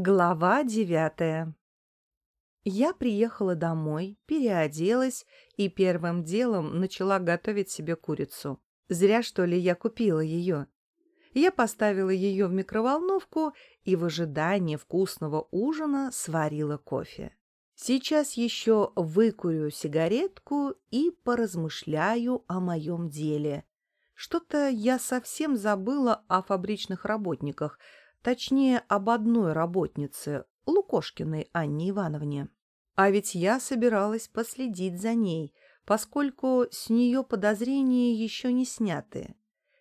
Глава девятая Я приехала домой, переоделась и первым делом начала готовить себе курицу. Зря, что ли, я купила ее. Я поставила ее в микроволновку и в ожидании вкусного ужина сварила кофе. Сейчас еще выкурю сигаретку и поразмышляю о моем деле. Что-то я совсем забыла о фабричных работниках, точнее, об одной работнице, Лукошкиной Анне Ивановне. А ведь я собиралась последить за ней, поскольку с нее подозрения еще не сняты.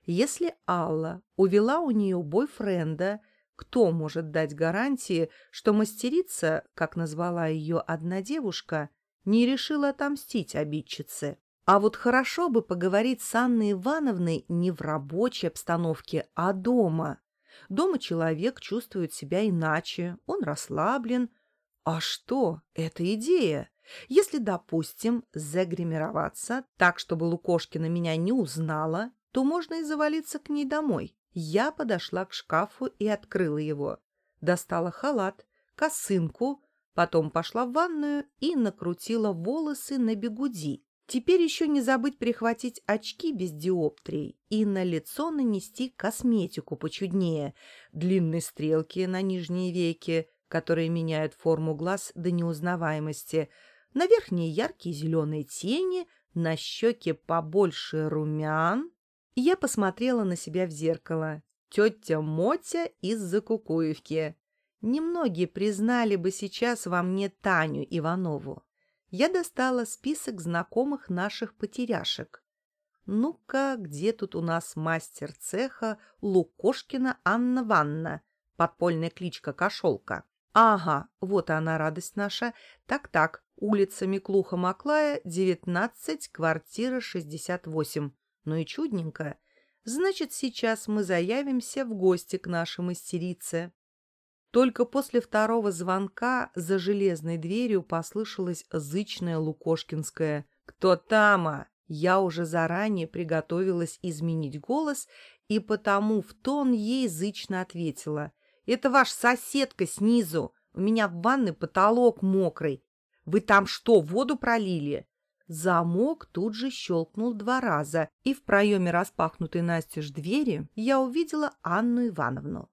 Если Алла увела у нее бойфренда, кто может дать гарантии, что мастерица, как назвала ее одна девушка, не решила отомстить обидчице? А вот хорошо бы поговорить с Анной Ивановной не в рабочей обстановке, а дома. Дома человек чувствует себя иначе, он расслаблен. А что? Это идея. Если, допустим, загримироваться так, чтобы Лукошкина меня не узнала, то можно и завалиться к ней домой. Я подошла к шкафу и открыла его. Достала халат, косынку, потом пошла в ванную и накрутила волосы на бегуди. Теперь еще не забыть прихватить очки без диоптрий и на лицо нанести косметику почуднее, длинные стрелки на нижние веки, которые меняют форму глаз до неузнаваемости, на верхние яркие зеленые тени, на щеке побольше румян. Я посмотрела на себя в зеркало. Тетя Мотя из Закукуевки. Немногие признали бы сейчас во мне Таню Иванову я достала список знакомых наших потеряшек. Ну-ка, где тут у нас мастер цеха Лукошкина Анна Ванна, подпольная кличка Кошелка? Ага, вот она, радость наша. Так-так, улица Миклуха-Маклая, 19, квартира 68. Ну и чудненько. Значит, сейчас мы заявимся в гости к нашей мастерице. Только после второго звонка за железной дверью послышалось зычное лукошкинское «Кто тама?». Я уже заранее приготовилась изменить голос, и потому в тон ей зычно ответила. «Это ваша соседка снизу. У меня в ванной потолок мокрый. Вы там что, воду пролили?» Замок тут же щелкнул два раза, и в проеме распахнутой настежь двери я увидела Анну Ивановну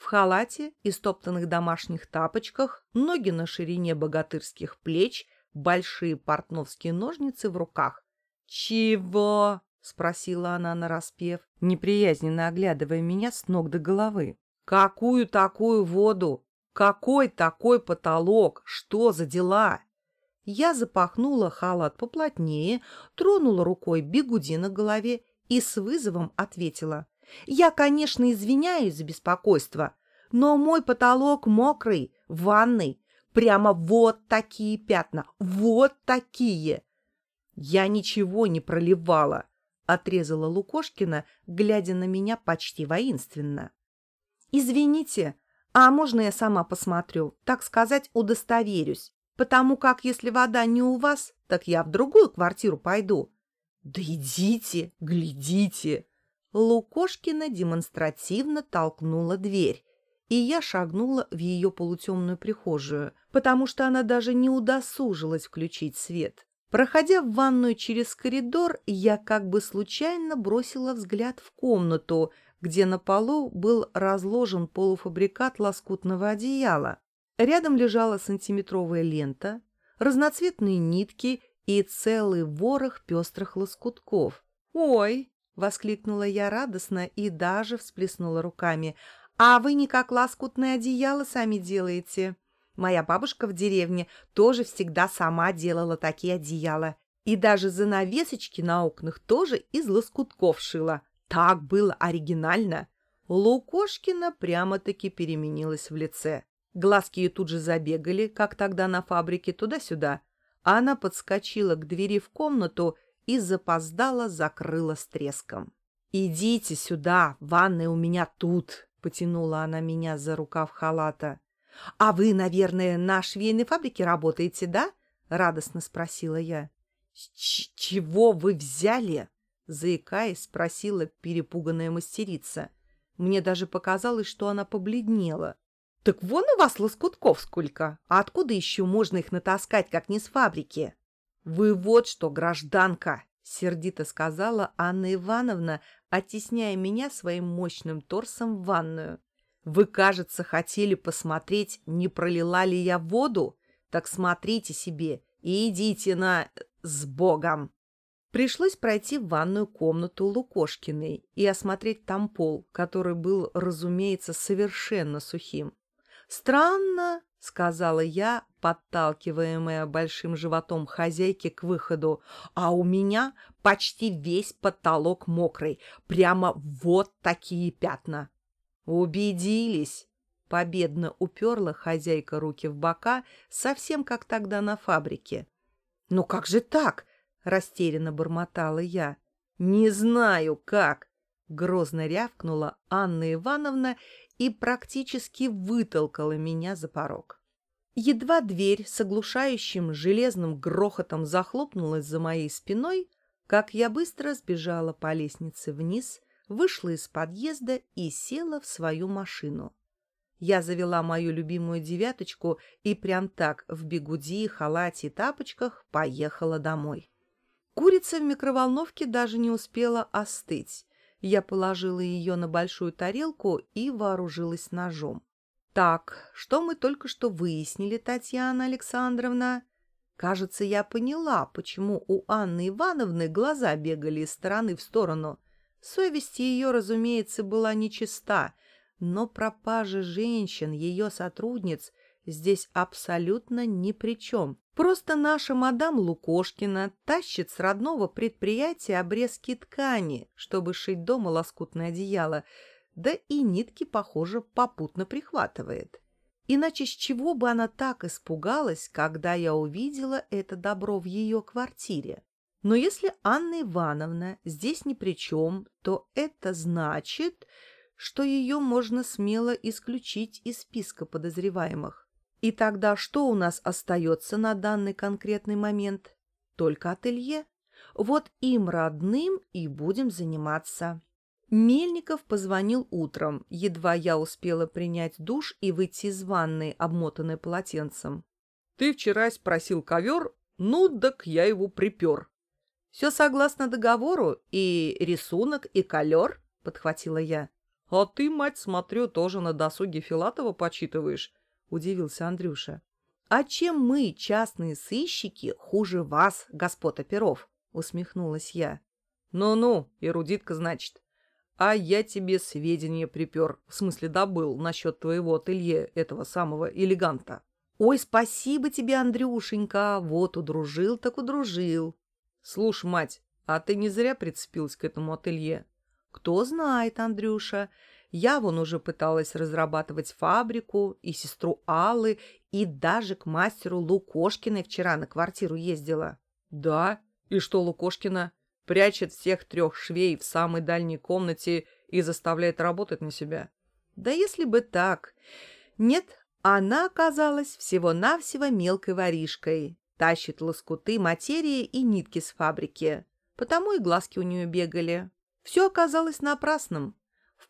в халате и стоптанных домашних тапочках, ноги на ширине богатырских плеч, большие портновские ножницы в руках. «Чего?» — спросила она нараспев, неприязненно оглядывая меня с ног до головы. «Какую такую воду? Какой такой потолок? Что за дела?» Я запахнула халат поплотнее, тронула рукой бигуди на голове и с вызовом ответила. Я, конечно, извиняюсь за беспокойство, но мой потолок мокрый, в ванной. Прямо вот такие пятна, вот такие. Я ничего не проливала, отрезала Лукошкина, глядя на меня почти воинственно. Извините, а можно я сама посмотрю, так сказать, удостоверюсь, потому как если вода не у вас, так я в другую квартиру пойду. Да идите, глядите. Лукошкина демонстративно толкнула дверь, и я шагнула в ее полутемную прихожую, потому что она даже не удосужилась включить свет. Проходя в ванную через коридор, я как бы случайно бросила взгляд в комнату, где на полу был разложен полуфабрикат лоскутного одеяла. Рядом лежала сантиметровая лента, разноцветные нитки и целый ворох пестрых лоскутков. «Ой!» — воскликнула я радостно и даже всплеснула руками. «А вы никак лоскутное одеяло сами делаете?» Моя бабушка в деревне тоже всегда сама делала такие одеяла. И даже занавесочки на окнах тоже из лоскутков шила. Так было оригинально. Лукошкина прямо-таки переменилась в лице. Глазки ее тут же забегали, как тогда на фабрике, туда-сюда. Она подскочила к двери в комнату и запоздала закрыла с треском. «Идите сюда, ванная у меня тут!» — потянула она меня за рукав халата. «А вы, наверное, на швейной фабрике работаете, да?» — радостно спросила я. Ч «Чего вы взяли?» — заикаясь, спросила перепуганная мастерица. Мне даже показалось, что она побледнела. Так вон у вас лоскутков сколько. А откуда еще можно их натаскать, как не с фабрики? Вы вот что, гражданка, сердито сказала Анна Ивановна, оттесняя меня своим мощным торсом в ванную. Вы, кажется, хотели посмотреть, не пролила ли я воду? Так смотрите себе и идите на... с Богом. Пришлось пройти в ванную комнату Лукошкиной и осмотреть там пол, который был, разумеется, совершенно сухим. «Странно», — сказала я, подталкиваемая большим животом хозяйки к выходу, «а у меня почти весь потолок мокрый, прямо вот такие пятна». «Убедились», — победно уперла хозяйка руки в бока, совсем как тогда на фабрике. «Ну как же так?» — растерянно бормотала я. «Не знаю, как!» — грозно рявкнула Анна Ивановна и практически вытолкала меня за порог. Едва дверь с оглушающим железным грохотом захлопнулась за моей спиной, как я быстро сбежала по лестнице вниз, вышла из подъезда и села в свою машину. Я завела мою любимую девяточку и прям так в бегуди, халате и тапочках поехала домой. Курица в микроволновке даже не успела остыть. Я положила ее на большую тарелку и вооружилась ножом. «Так, что мы только что выяснили, Татьяна Александровна?» Кажется, я поняла, почему у Анны Ивановны глаза бегали из стороны в сторону. Совесть ее, разумеется, была нечиста, но пропажа женщин, ее сотрудниц, здесь абсолютно ни при чем. Просто наша мадам Лукошкина тащит с родного предприятия обрезки ткани, чтобы шить дома лоскутное одеяло, да и нитки, похоже, попутно прихватывает. Иначе с чего бы она так испугалась, когда я увидела это добро в ее квартире? Но если Анна Ивановна здесь ни при чем, то это значит, что ее можно смело исключить из списка подозреваемых. И тогда что у нас остается на данный конкретный момент? Только ателье. Вот им родным и будем заниматься. Мельников позвонил утром, едва я успела принять душ и выйти из ванной, обмотанной полотенцем. — Ты вчера спросил ковер, ну, так я его припер. — Все согласно договору, и рисунок, и колер, — подхватила я. — А ты, мать, смотрю, тоже на досуге Филатова почитываешь. — удивился Андрюша. «А чем мы, частные сыщики, хуже вас, господ оперов?» — усмехнулась я. «Ну-ну, эрудитка, значит. А я тебе сведения припер, в смысле добыл, насчет твоего ателье этого самого элеганта». «Ой, спасибо тебе, Андрюшенька, вот удружил так удружил». «Слушай, мать, а ты не зря прицепилась к этому ателье?» «Кто знает, Андрюша. Я вон уже пыталась разрабатывать фабрику, и сестру Аллы, и даже к мастеру Лукошкиной вчера на квартиру ездила. Да? И что Лукошкина? Прячет всех трех швей в самой дальней комнате и заставляет работать на себя? Да если бы так. Нет, она оказалась всего-навсего мелкой воришкой. Тащит лоскуты материи и нитки с фабрики. Потому и глазки у нее бегали. Все оказалось напрасным.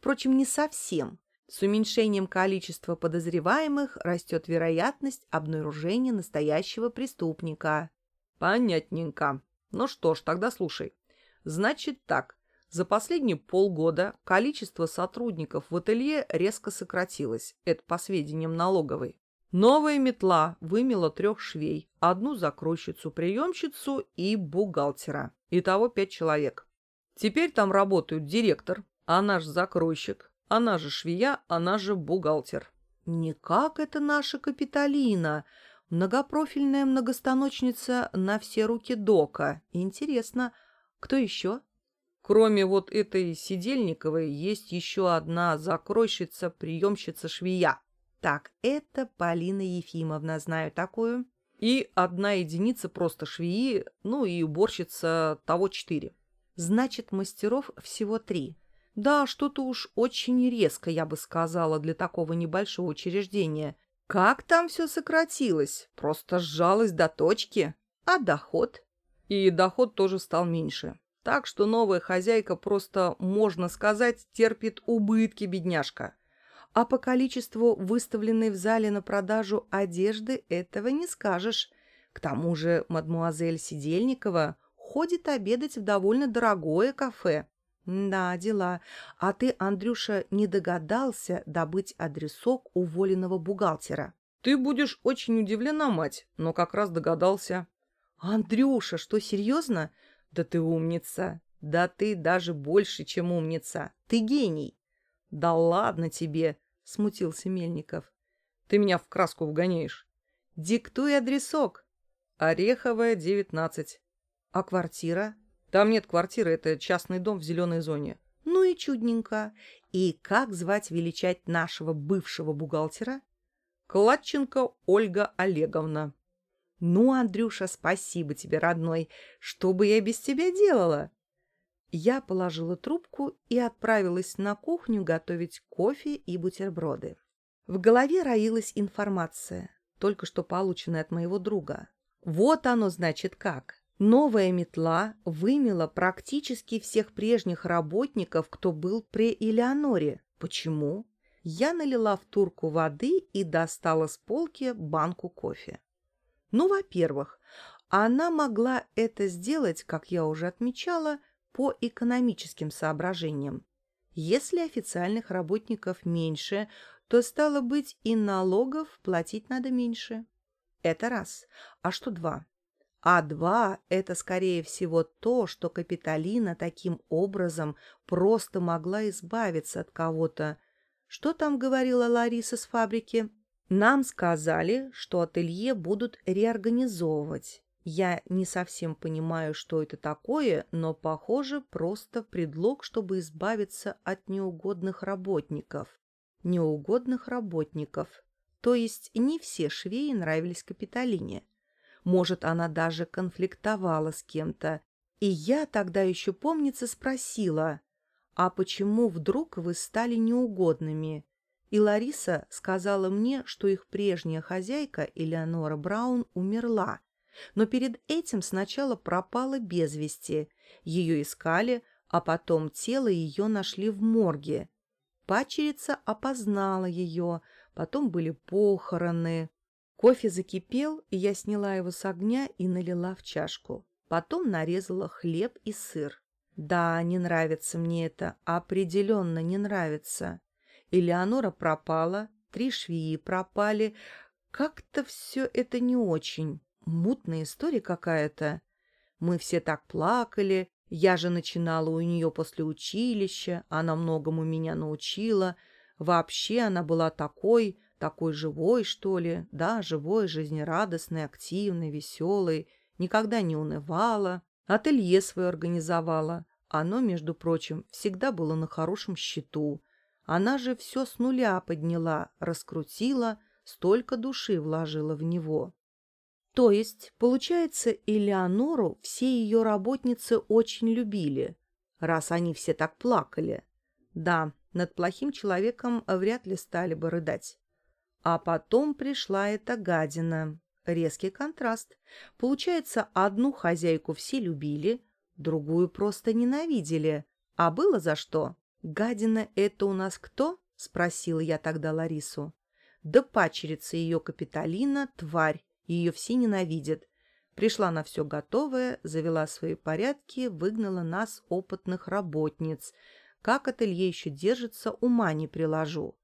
Впрочем, не совсем. С уменьшением количества подозреваемых растет вероятность обнаружения настоящего преступника. Понятненько. Ну что ж, тогда слушай. Значит так. За последние полгода количество сотрудников в ателье резко сократилось. Это по сведениям налоговой. Новая метла вымела трех швей, одну закройщицу-приемщицу и бухгалтера. Итого пять человек. Теперь там работают директор, она же закройщик, она же швея, она же бухгалтер. Не как это наша Капитолина, многопрофильная многостаночница на все руки дока. Интересно, кто еще? Кроме вот этой Сидельниковой, есть еще одна закройщица, приемщица швея. Так, это Полина Ефимовна, знаю такую. И одна единица просто швеи, ну и уборщица того четыре. Значит, мастеров всего три. Да, что-то уж очень резко, я бы сказала, для такого небольшого учреждения. Как там все сократилось? Просто сжалось до точки. А доход? И доход тоже стал меньше. Так что новая хозяйка просто, можно сказать, терпит убытки, бедняжка. А по количеству выставленной в зале на продажу одежды этого не скажешь. К тому же мадмуазель Сидельникова ходит обедать в довольно дорогое кафе. Да, дела. А ты, Андрюша, не догадался добыть адресок уволенного бухгалтера? Ты будешь очень удивлена, мать, но как раз догадался. Андрюша, что, серьезно? Да ты умница. Да ты даже больше, чем умница. Ты гений. Да ладно тебе, смутился Мельников. Ты меня в краску вгоняешь. Диктуй адресок. Ореховая, 19. А квартира? Там нет квартиры, это частный дом в зеленой зоне. Ну и чудненько. И как звать величать нашего бывшего бухгалтера? Кладченко Ольга Олеговна. Ну, Андрюша, спасибо тебе, родной. Что бы я без тебя делала? Я положила трубку и отправилась на кухню готовить кофе и бутерброды. В голове роилась информация, только что полученная от моего друга. Вот оно, значит, как. Новая метла вымела практически всех прежних работников, кто был при Элеоноре. Почему? Я налила в турку воды и достала с полки банку кофе. Ну, во-первых, она могла это сделать, как я уже отмечала, по экономическим соображениям. Если официальных работников меньше, то, стало быть, и налогов платить надо меньше. Это раз. А что два? А два – это, скорее всего, то, что Капитолина таким образом просто могла избавиться от кого-то. Что там говорила Лариса с фабрики? Нам сказали, что ателье будут реорганизовывать. Я не совсем понимаю, что это такое, но, похоже, просто предлог, чтобы избавиться от неугодных работников. Неугодных работников. То есть не все швеи нравились Капитолине. Может, она даже конфликтовала с кем-то. И я тогда еще, помнится, спросила, «А почему вдруг вы стали неугодными?» И Лариса сказала мне, что их прежняя хозяйка, Элеонора Браун, умерла. Но перед этим сначала пропала без вести. Ее искали, а потом тело ее нашли в морге. Пачерица опознала ее, потом были похороны. Кофе закипел, и я сняла его с огня и налила в чашку. Потом нарезала хлеб и сыр. Да, не нравится мне это, определенно не нравится. Элеонора пропала, три швеи пропали. Как-то все это не очень. Мутная история какая-то. Мы все так плакали. Я же начинала у нее после училища. Она многому меня научила. Вообще она была такой такой живой, что ли, да, живой, жизнерадостный, активный, веселый, никогда не унывала, ателье свое организовала. Оно, между прочим, всегда было на хорошем счету. Она же все с нуля подняла, раскрутила, столько души вложила в него. То есть, получается, Элеонору все ее работницы очень любили, раз они все так плакали. Да, над плохим человеком вряд ли стали бы рыдать. А потом пришла эта гадина. Резкий контраст. Получается, одну хозяйку все любили, другую просто ненавидели. А было за что? «Гадина — это у нас кто?» — спросила я тогда Ларису. «Да пачерица ее Капитолина — тварь, ее все ненавидят. Пришла на все готовое, завела свои порядки, выгнала нас, опытных работниц. Как ателье еще держится, ума не приложу.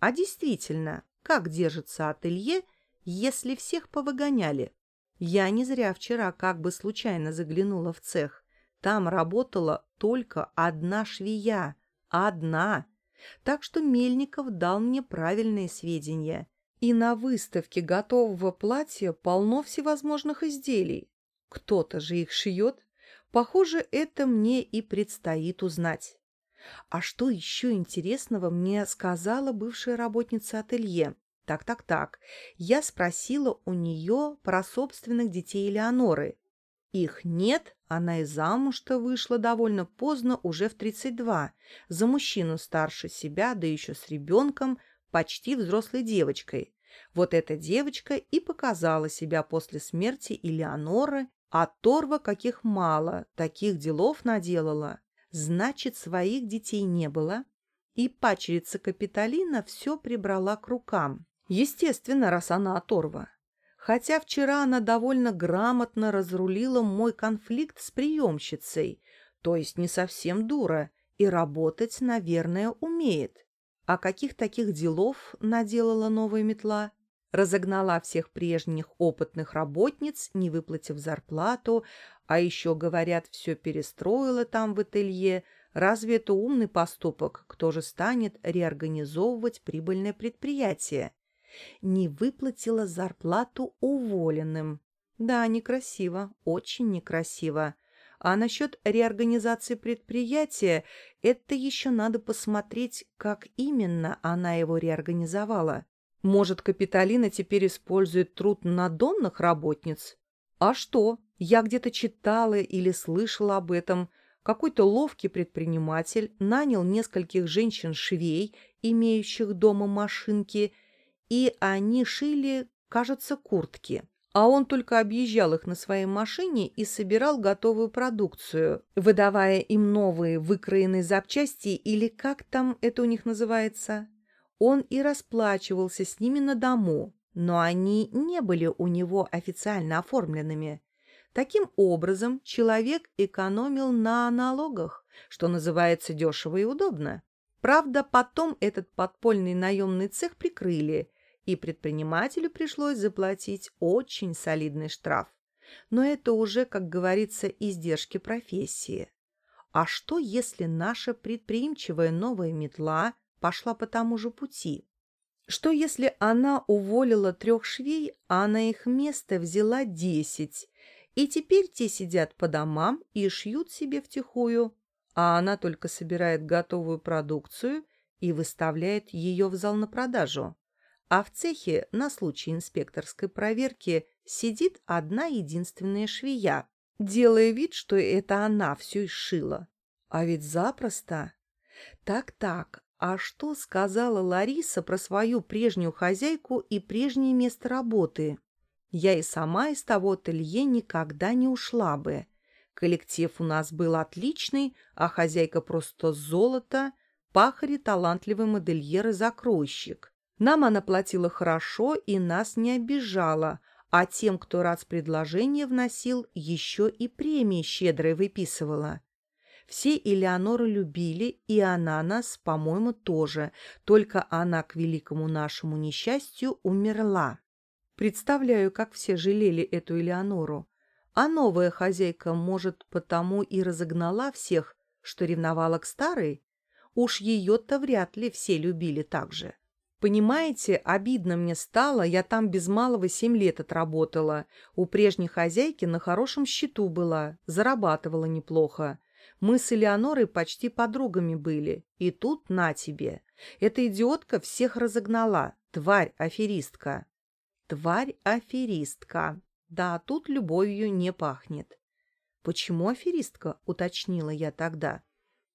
А действительно, как держится ателье, если всех повыгоняли? Я не зря вчера как бы случайно заглянула в цех. Там работала только одна швея. Одна. Так что Мельников дал мне правильные сведения. И на выставке готового платья полно всевозможных изделий. Кто-то же их шьет. Похоже, это мне и предстоит узнать. А что еще интересного мне сказала бывшая работница ателье? Так-так-так. Я спросила у нее про собственных детей Элеоноры. Их нет, она и замуж-то вышла довольно поздно, уже в 32, за мужчину старше себя, да еще с ребенком, почти взрослой девочкой. Вот эта девочка и показала себя после смерти Элеоноры, а Торва каких мало, таких делов наделала. Значит, своих детей не было. и пачерица Капитолина все прибрала к рукам. Естественно, раз она оторва. Хотя вчера она довольно грамотно разрулила мой конфликт с приемщицей, то есть не совсем дура, и работать, наверное, умеет. А каких таких делов наделала новая метла? Разогнала всех прежних опытных работниц, не выплатив зарплату, а еще, говорят, все перестроила там в ателье. Разве это умный поступок? Кто же станет реорганизовывать прибыльное предприятие? Не выплатила зарплату уволенным. Да, некрасиво, очень некрасиво. А насчет реорганизации предприятия, это еще надо посмотреть, как именно она его реорганизовала. Может, Капитолина теперь использует труд надонных работниц? А что? Я где-то читала или слышала об этом. Какой-то ловкий предприниматель нанял нескольких женщин-швей, имеющих дома машинки, и они шили, кажется, куртки. А он только объезжал их на своей машине и собирал готовую продукцию, выдавая им новые выкроенные запчасти или как там это у них называется. Он и расплачивался с ними на дому, но они не были у него официально оформленными. Таким образом, человек экономил на налогах, что называется дешево и удобно. Правда, потом этот подпольный наемный цех прикрыли, и предпринимателю пришлось заплатить очень солидный штраф. Но это уже, как говорится, издержки профессии. А что, если наша предприимчивая новая метла пошла по тому же пути? Что, если она уволила трех швей, а на их место взяла десять, и теперь те сидят по домам и шьют себе втихую, а она только собирает готовую продукцию и выставляет ее в зал на продажу? а в цехе на случай инспекторской проверки сидит одна единственная швея, делая вид, что это она все и шила. А ведь запросто. Так-так, а что сказала Лариса про свою прежнюю хозяйку и прежнее место работы? Я и сама из того ателье никогда не ушла бы. Коллектив у нас был отличный, а хозяйка просто золото, пахари талантливый модельер и закройщик. Нам она платила хорошо и нас не обижала, а тем, кто раз предложение вносил, еще и премии щедрой выписывала. Все Элеонору любили, и она нас, по-моему, тоже, только она, к великому нашему несчастью, умерла. Представляю, как все жалели эту Элеонору. А новая хозяйка, может, потому и разогнала всех, что ревновала к старой? Уж ее-то вряд ли все любили так же. Понимаете, обидно мне стало, я там без малого семь лет отработала. У прежней хозяйки на хорошем счету была, зарабатывала неплохо. Мы с Элеонорой почти подругами были. И тут на тебе. Эта идиотка всех разогнала. Тварь-аферистка. Тварь-аферистка. Да, тут любовью не пахнет. Почему аферистка? Уточнила я тогда.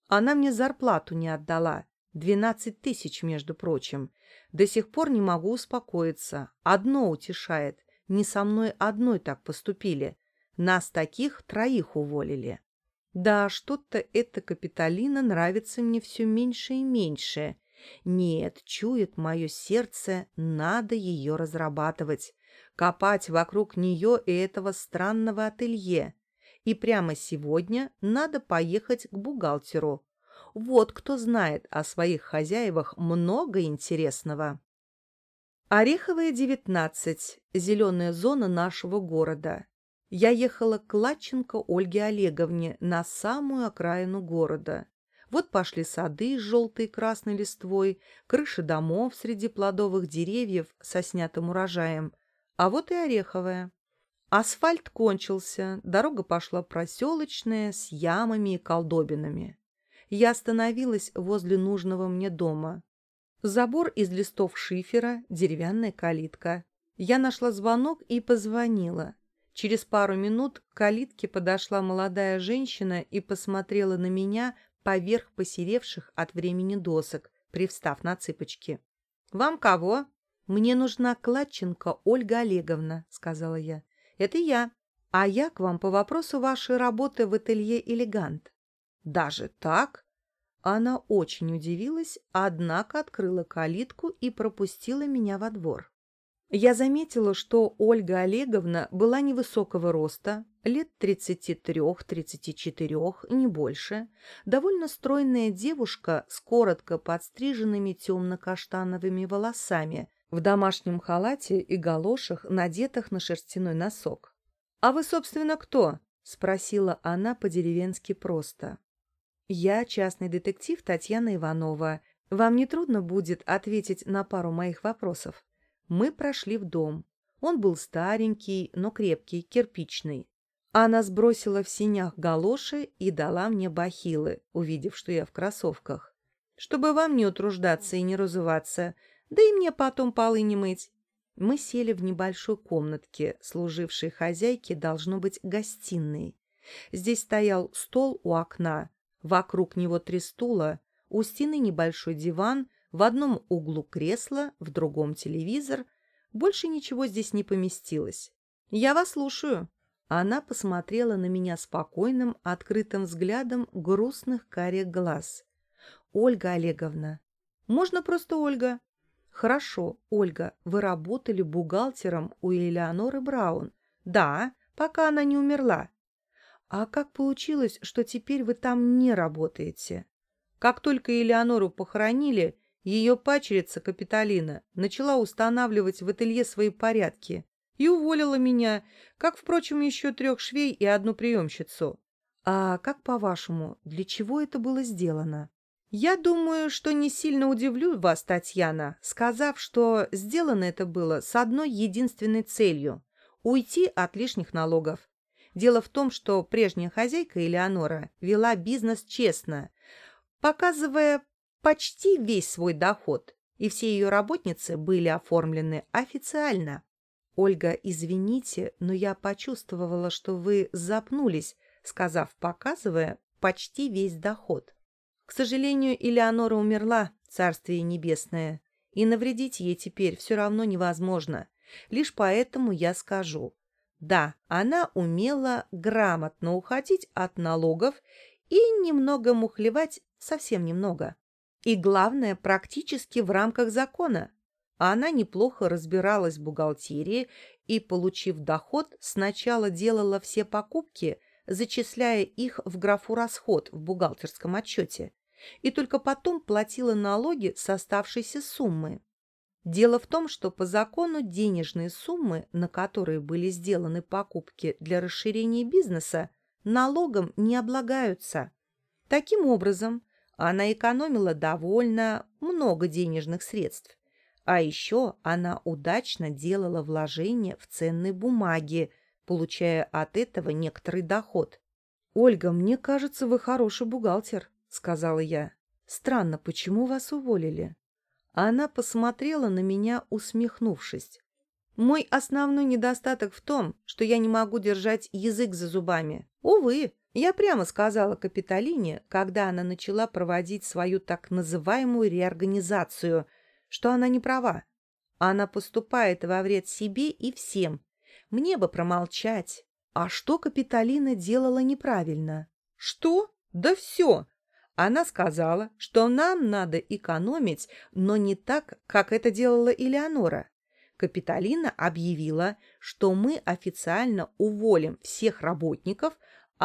Она мне зарплату не отдала. Двенадцать тысяч, между прочим. До сих пор не могу успокоиться. Одно утешает. Не со мной одной так поступили. Нас таких троих уволили. Да, что-то эта Капитолина нравится мне все меньше и меньше. Нет, чует мое сердце, надо ее разрабатывать. Копать вокруг нее и этого странного ателье. И прямо сегодня надо поехать к бухгалтеру. Вот кто знает о своих хозяевах много интересного. Ореховая, 19, зеленая зона нашего города. Я ехала к Ладченко Ольге Олеговне на самую окраину города. Вот пошли сады с желтой и красной листвой, крыши домов среди плодовых деревьев со снятым урожаем. А вот и Ореховая. Асфальт кончился, дорога пошла проселочная, с ямами и колдобинами я остановилась возле нужного мне дома. Забор из листов шифера, деревянная калитка. Я нашла звонок и позвонила. Через пару минут к калитке подошла молодая женщина и посмотрела на меня поверх посеревших от времени досок, привстав на цыпочки. «Вам кого?» «Мне нужна Кладченко Ольга Олеговна», — сказала я. «Это я. А я к вам по вопросу вашей работы в ателье «Элегант». «Даже так?» Она очень удивилась, однако открыла калитку и пропустила меня во двор. Я заметила, что Ольга Олеговна была невысокого роста, лет 33-34, не больше, довольно стройная девушка с коротко подстриженными темно-каштановыми волосами, в домашнем халате и галошах, надетых на шерстяной носок. «А вы, собственно, кто?» — спросила она по-деревенски просто. «Я частный детектив Татьяна Иванова. Вам не трудно будет ответить на пару моих вопросов?» Мы прошли в дом. Он был старенький, но крепкий, кирпичный. Она сбросила в синях галоши и дала мне бахилы, увидев, что я в кроссовках. Чтобы вам не утруждаться и не разуваться, да и мне потом полы не мыть. Мы сели в небольшой комнатке, служившей хозяйке, должно быть, гостиной. Здесь стоял стол у окна, вокруг него три стула, у стены небольшой диван, в одном углу кресло, в другом телевизор. Больше ничего здесь не поместилось. «Я вас слушаю». Она посмотрела на меня спокойным, открытым взглядом грустных карих глаз. «Ольга Олеговна». «Можно просто Ольга». «Хорошо, Ольга, вы работали бухгалтером у Элеоноры Браун?» «Да, пока она не умерла». «А как получилось, что теперь вы там не работаете?» «Как только Элеонору похоронили, ее пачерица Капитолина начала устанавливать в ателье свои порядки и уволила меня, как, впрочем, еще трех швей и одну приемщицу. А как, по-вашему, для чего это было сделано? Я думаю, что не сильно удивлю вас, Татьяна, сказав, что сделано это было с одной единственной целью – уйти от лишних налогов. Дело в том, что прежняя хозяйка Элеонора вела бизнес честно, показывая почти весь свой доход, и все ее работницы были оформлены официально. «Ольга, извините, но я почувствовала, что вы запнулись, сказав, показывая, почти весь доход. К сожалению, Элеонора умерла, царствие небесное, и навредить ей теперь все равно невозможно. Лишь поэтому я скажу. Да, она умела грамотно уходить от налогов и немного мухлевать, совсем немного. И главное, практически в рамках закона. Она неплохо разбиралась в бухгалтерии и, получив доход, сначала делала все покупки, зачисляя их в графу «Расход» в бухгалтерском отчете, и только потом платила налоги с оставшейся суммы. Дело в том, что по закону денежные суммы, на которые были сделаны покупки для расширения бизнеса, налогом не облагаются. Таким образом, она экономила довольно много денежных средств. А еще она удачно делала вложения в ценные бумаги, получая от этого некоторый доход. «Ольга, мне кажется, вы хороший бухгалтер», — сказала я. «Странно, почему вас уволили?» Она посмотрела на меня, усмехнувшись. «Мой основной недостаток в том, что я не могу держать язык за зубами. Увы, я прямо сказала Капитолине, когда она начала проводить свою так называемую реорганизацию, что она не права. Она поступает во вред себе и всем. Мне бы промолчать. А что Капитолина делала неправильно? Что? Да все. Она сказала, что нам надо экономить, но не так, как это делала Элеонора. Капитолина объявила, что мы официально уволим всех работников,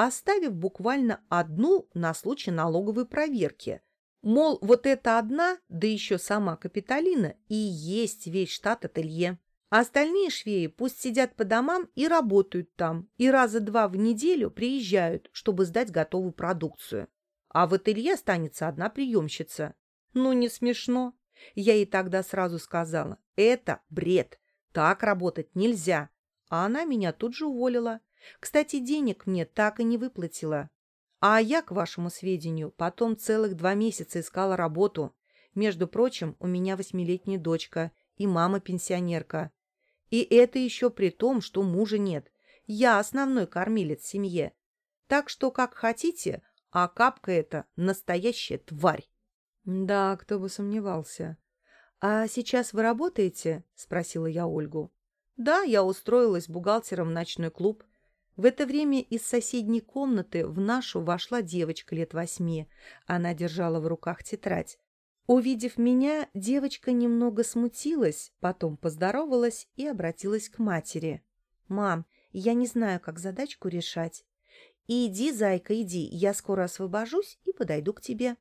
оставив буквально одну на случай налоговой проверки. Мол, вот эта одна, да еще сама Капитолина, и есть весь штат ателье. Остальные швеи пусть сидят по домам и работают там, и раза два в неделю приезжают, чтобы сдать готовую продукцию. А в ателье останется одна приемщица. Ну, не смешно. Я ей тогда сразу сказала, это бред, так работать нельзя. А она меня тут же уволила. Кстати, денег мне так и не выплатила. А я, к вашему сведению, потом целых два месяца искала работу. Между прочим, у меня восьмилетняя дочка и мама-пенсионерка. И это еще при том, что мужа нет. Я основной кормилец в семье. Так что, как хотите, а капка эта настоящая тварь. Да, кто бы сомневался. А сейчас вы работаете? Спросила я Ольгу. Да, я устроилась бухгалтером в ночной клуб. В это время из соседней комнаты в нашу вошла девочка лет восьми. Она держала в руках тетрадь. Увидев меня, девочка немного смутилась, потом поздоровалась и обратилась к матери. «Мам, я не знаю, как задачку решать. Иди, зайка, иди, я скоро освобожусь и подойду к тебе».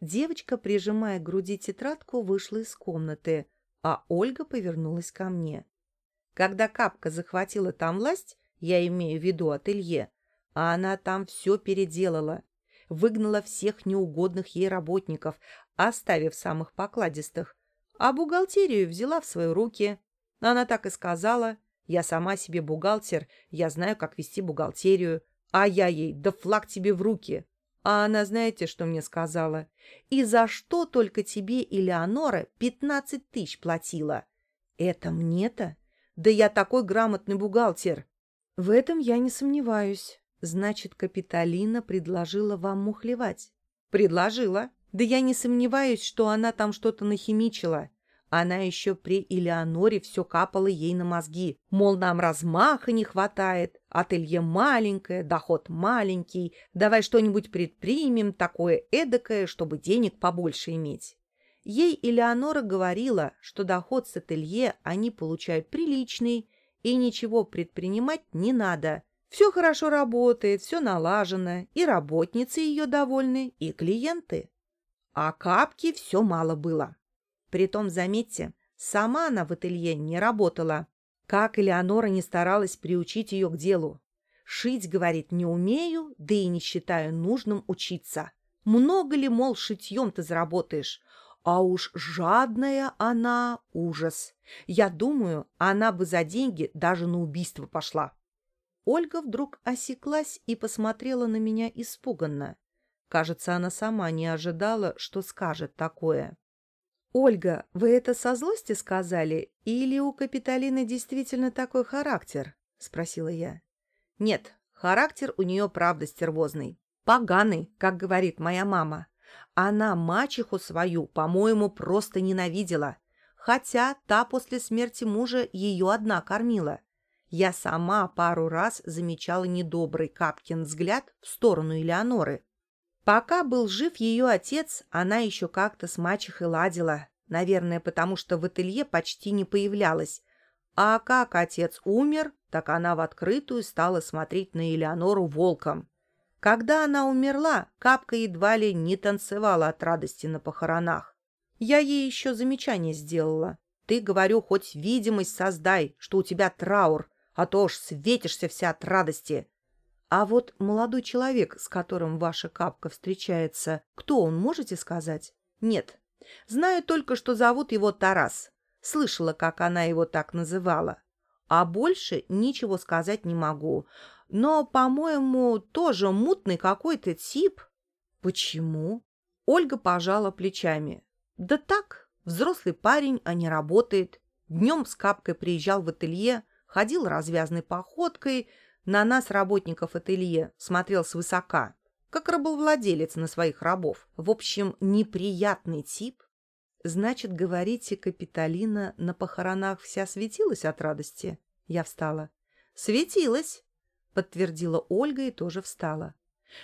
Девочка, прижимая к груди тетрадку, вышла из комнаты, а Ольга повернулась ко мне. Когда Капка захватила там власть, я имею в виду ателье, а она там все переделала, выгнала всех неугодных ей работников, оставив самых покладистых, а бухгалтерию взяла в свои руки. Она так и сказала, я сама себе бухгалтер, я знаю, как вести бухгалтерию, а я ей, да флаг тебе в руки. А она знаете, что мне сказала? И за что только тебе, Элеонора, пятнадцать тысяч платила? Это мне-то? Да я такой грамотный бухгалтер. В этом я не сомневаюсь. Значит, Капитолина предложила вам мухлевать. Предложила. Да я не сомневаюсь, что она там что-то нахимичила. Она еще при Элеоноре все капала ей на мозги. Мол, нам размаха не хватает, ателье маленькое, доход маленький, давай что-нибудь предпримем, такое эдакое, чтобы денег побольше иметь. Ей Элеонора говорила, что доход с ателье они получают приличный, и ничего предпринимать не надо. Все хорошо работает, все налажено, и работницы ее довольны, и клиенты. А капки все мало было. Притом, заметьте, сама она в ателье не работала. Как Элеонора не старалась приучить ее к делу. Шить, говорит, не умею, да и не считаю нужным учиться. Много ли, мол, шитьем ты заработаешь? А уж жадная она — ужас. Я думаю, она бы за деньги даже на убийство пошла. Ольга вдруг осеклась и посмотрела на меня испуганно. Кажется, она сама не ожидала, что скажет такое. «Ольга, вы это со злости сказали? Или у Капитолины действительно такой характер?» — спросила я. «Нет, характер у нее правда стервозный. Поганый, как говорит моя мама. Она мачеху свою, по-моему, просто ненавидела, хотя та после смерти мужа ее одна кормила. Я сама пару раз замечала недобрый Капкин взгляд в сторону Элеоноры. Пока был жив ее отец, она еще как-то с мачехой ладила, наверное, потому что в ателье почти не появлялась. А как отец умер, так она в открытую стала смотреть на Элеонору волком. Когда она умерла, Капка едва ли не танцевала от радости на похоронах. Я ей еще замечание сделала. Ты, говорю, хоть видимость создай, что у тебя траур, а то уж светишься вся от радости. А вот молодой человек, с которым ваша Капка встречается, кто он, можете сказать? Нет. Знаю только, что зовут его Тарас. Слышала, как она его так называла. А больше ничего сказать не могу. Но, по-моему, тоже мутный какой-то тип. Почему? Ольга пожала плечами. Да так, взрослый парень, а не работает. Днем с капкой приезжал в ателье, ходил развязной походкой, на нас, работников ателье, смотрел свысока, как рабовладелец на своих рабов. В общем, неприятный тип. Значит, говорите, Капитолина на похоронах вся светилась от радости? Я встала. Светилась, подтвердила Ольга и тоже встала.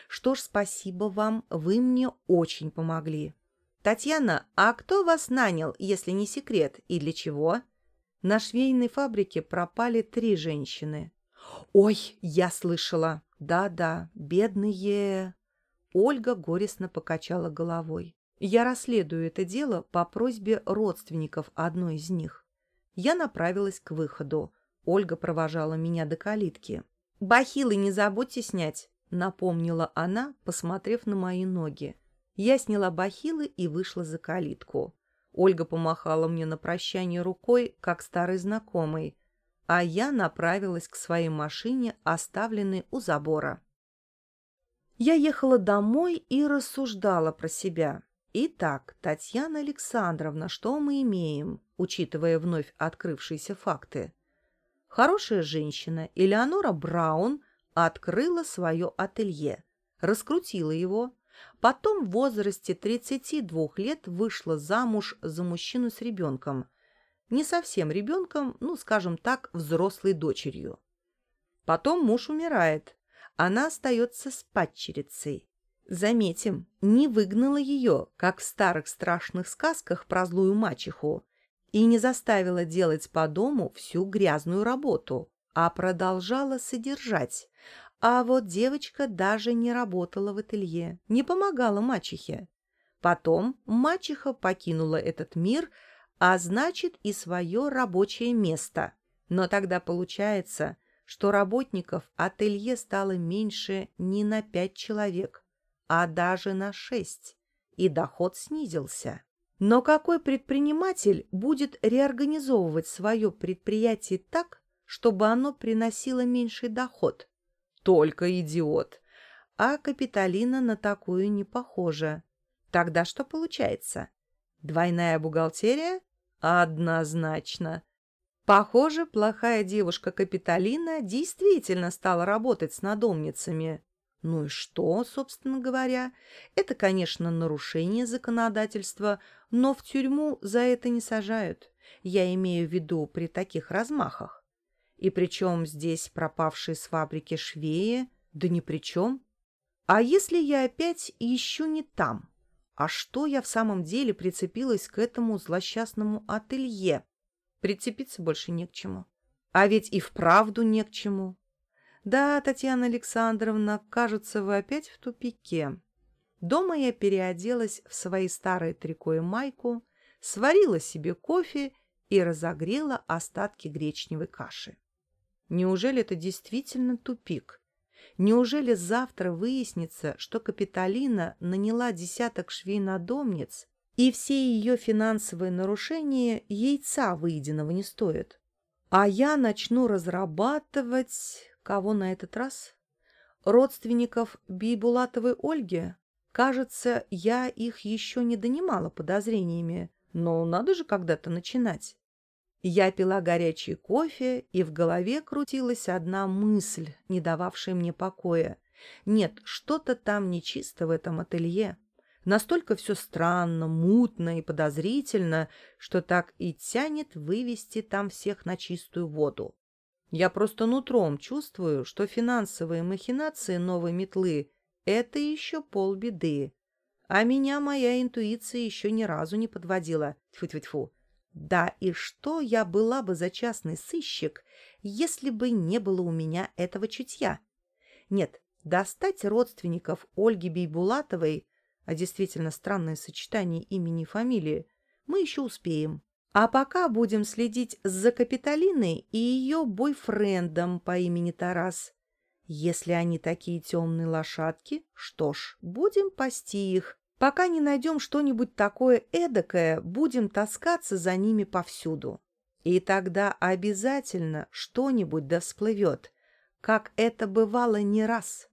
Что ж, спасибо вам, вы мне очень помогли. Татьяна, а кто вас нанял, если не секрет, и для чего? На швейной фабрике пропали три женщины. Ой, я слышала. Да-да, бедные. Ольга горестно покачала головой. Я расследую это дело по просьбе родственников одной из них. Я направилась к выходу. Ольга провожала меня до калитки. «Бахилы не забудьте снять», — напомнила она, посмотрев на мои ноги. Я сняла бахилы и вышла за калитку. Ольга помахала мне на прощание рукой, как старый знакомый, а я направилась к своей машине, оставленной у забора. Я ехала домой и рассуждала про себя. Итак, Татьяна Александровна, что мы имеем, учитывая вновь открывшиеся факты? Хорошая женщина Элеонора Браун открыла свое ателье, раскрутила его, потом в возрасте 32 лет вышла замуж за мужчину с ребенком, не совсем ребенком, ну, скажем так, взрослой дочерью. Потом муж умирает. Она остается с падчерицей. Заметим, не выгнала ее, как в старых страшных сказках про злую мачеху, и не заставила делать по дому всю грязную работу, а продолжала содержать. А вот девочка даже не работала в ателье, не помогала мачехе. Потом мачеха покинула этот мир, а значит и свое рабочее место. Но тогда получается, что работников ателье стало меньше не на пять человек, а даже на шесть, и доход снизился. Но какой предприниматель будет реорганизовывать свое предприятие так, чтобы оно приносило меньший доход? Только идиот. А Капитолина на такую не похожа. Тогда что получается? Двойная бухгалтерия? Однозначно. Похоже, плохая девушка Капитолина действительно стала работать с надомницами. Ну и что, собственно говоря? Это, конечно, нарушение законодательства, но в тюрьму за это не сажают. Я имею в виду при таких размахах. И причем здесь пропавшие с фабрики швеи, да ни при чем. А если я опять ищу не там? А что я в самом деле прицепилась к этому злосчастному ателье? Прицепиться больше не к чему. А ведь и вправду не к чему. Да, Татьяна Александровна, кажется, вы опять в тупике. Дома я переоделась в свои старые трико и майку, сварила себе кофе и разогрела остатки гречневой каши. Неужели это действительно тупик? Неужели завтра выяснится, что Капитолина наняла десяток швей-надомниц, и все ее финансовые нарушения яйца выеденного не стоят? А я начну разрабатывать... Кого на этот раз? Родственников Бибулатовой Ольги? Кажется, я их еще не донимала подозрениями, но надо же когда-то начинать. Я пила горячий кофе, и в голове крутилась одна мысль, не дававшая мне покоя. Нет, что-то там нечисто в этом ателье. Настолько все странно, мутно и подозрительно, что так и тянет вывести там всех на чистую воду. Я просто нутром чувствую, что финансовые махинации новой метлы это еще полбеды. А меня моя интуиция еще ни разу не подводила. Тьфу-тьфу-тьфу. Да и что я была бы за частный сыщик, если бы не было у меня этого чутья? Нет, достать родственников Ольги Бейбулатовой, а действительно странное сочетание имени и фамилии, мы еще успеем. А пока будем следить за Капитолиной и ее бойфрендом по имени Тарас. Если они такие темные лошадки, что ж, будем пасти их. Пока не найдем что-нибудь такое эдакое, будем таскаться за ними повсюду. И тогда обязательно что-нибудь да всплывет, как это бывало не раз.